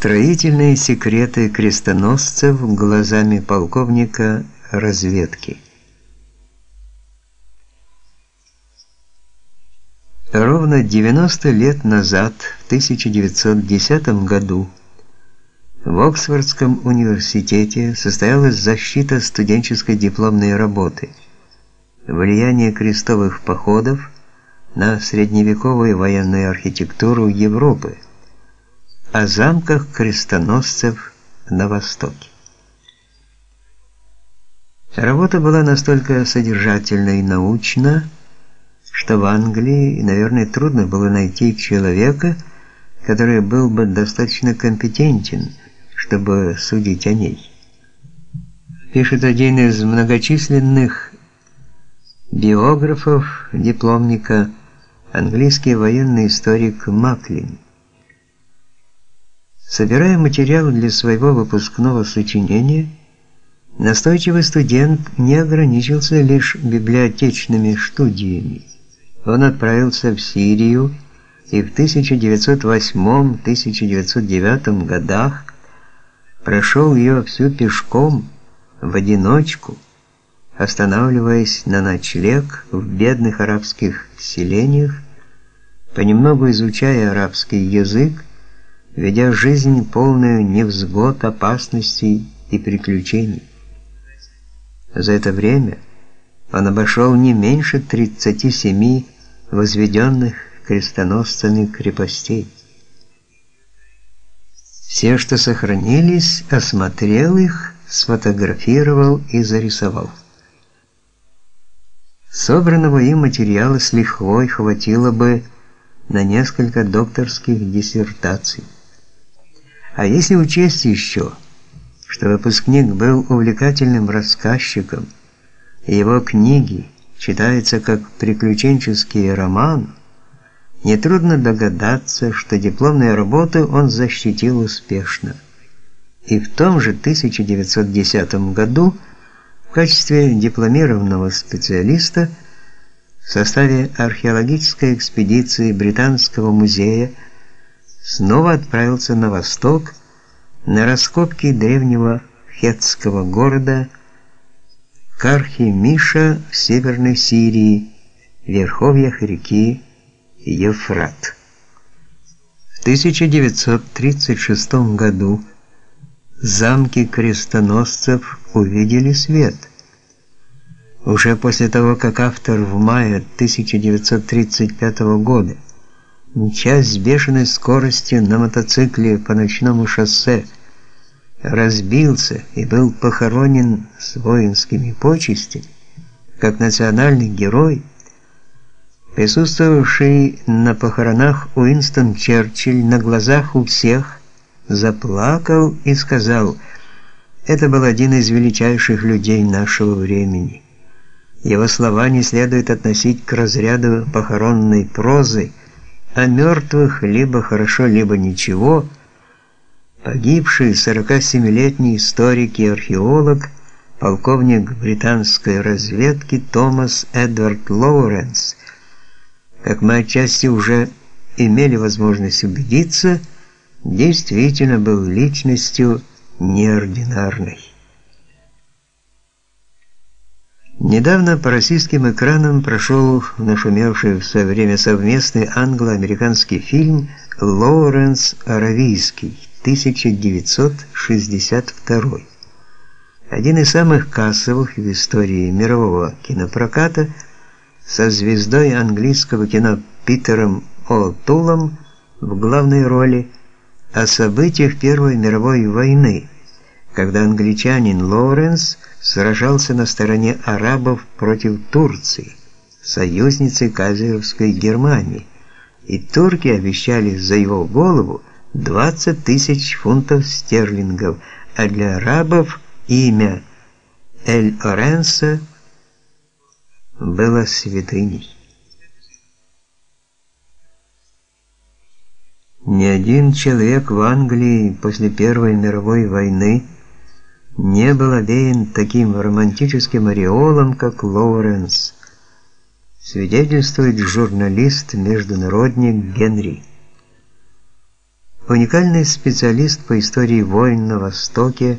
Строительные секреты крестоносцев глазами полковника разведки. Ровно 90 лет назад, в 1910 году, в Оксфордском университете состоялась защита студенческой дипломной работы «Влияние крестовых походов на средневековую военную архитектуру Европы» о замках крестоносцев на Востоке. Работа была настолько содержательна и научна, что в Англии, наверное, трудно было найти человека, который был бы достаточно компетентен, чтобы судить о ней. Пишет один из многочисленных биографов дипломника, английский военный историк Маклин. Собирая материал для своего выпускного сочинения, настойчивый студент не ограничился лишь библиотечными студиями. Он отправился в Сирию и в 1908-1909 годах прошел ее всю пешком, в одиночку, останавливаясь на ночлег в бедных арабских селениях, понемногу изучая арабский язык, ведя жизнь полную невзгод, опасностей и приключений. За это время он обошел не меньше 37 возведенных крестоносцами крепостей. Все, что сохранились, осмотрел их, сфотографировал и зарисовал. Собранного им материала с лихвой хватило бы на несколько докторских диссертаций. А если учесть еще, что выпускник был увлекательным рассказчиком, и его книги читаются как приключенческий роман, нетрудно догадаться, что дипломную работу он защитил успешно. И в том же 1910 году в качестве дипломированного специалиста в составе археологической экспедиции Британского музея снова отправился на восток на раскопки древнего хетского города Кархи-Миша в Северной Сирии, в верховьях реки Евфрат. В 1936 году замки крестоносцев увидели свет. Уже после того, как автор в мае 1935 года мчась с бешеной скоростью на мотоцикле по ночному шоссе, разбился и был похоронен с воинскими почестями, как национальный герой, присутствовавший на похоронах Уинстон Черчилль на глазах у всех заплакал и сказал: "Это был один из величайших людей нашего времени". Его слова не следует относить к разряду похоронной прозы, о мертвых либо хорошо, либо ничего, погибший 47-летний историк и археолог, полковник британской разведки Томас Эдвард Лоуренс, как мы отчасти уже имели возможность убедиться, действительно был личностью неординарной. Недавно по российским экранам прошел нашумевший в свое время совместный англо-американский фильм «Лоуренс Аравийский» 1962. Один из самых кассовых в истории мирового кинопроката со звездой английского кино Питером О'Тулом в главной роли о событиях Первой мировой войны, когда англичанин Лоуренс – сражался на стороне арабов против Турции, союзницы кайзеровской Германии, и турки обещали за его голову 20 тысяч фунтов стерлингов, а для арабов имя Эль-Оренса было святыней. Ни один человек в Англии после Первой мировой войны не был овеян таким романтическим ореолом, как Лоуренс, свидетельствует журналист-международник Генри. Уникальный специалист по истории войн на Востоке,